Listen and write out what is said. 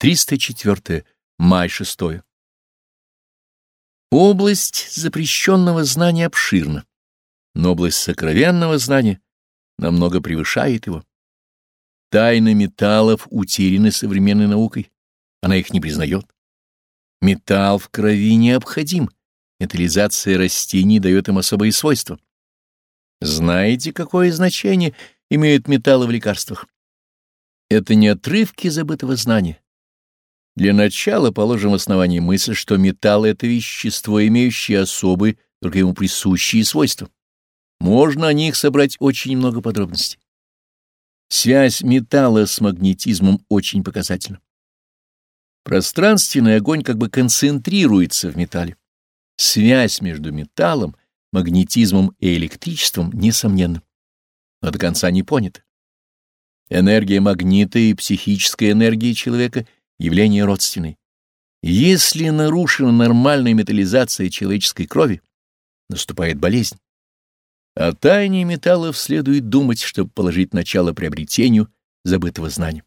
304. Май 6. Область запрещенного знания обширна, но область сокровенного знания намного превышает его. Тайны металлов утеряны современной наукой, она их не признает. Металл в крови необходим, металлизация растений дает им особые свойства. Знаете, какое значение имеют металлы в лекарствах? Это не отрывки забытого знания. Для начала положим в основании мысль, что металл — это вещество, имеющее особые, только ему присущие свойства. Можно о них собрать очень много подробностей. Связь металла с магнетизмом очень показательна. Пространственный огонь как бы концентрируется в металле. Связь между металлом, магнетизмом и электричеством несомненна, но до конца не понята. Энергия магнита и психическая энергия человека — явления родственные. Если нарушена нормальная металлизация человеческой крови, наступает болезнь. О тайне металлов следует думать, чтобы положить начало приобретению забытого знания.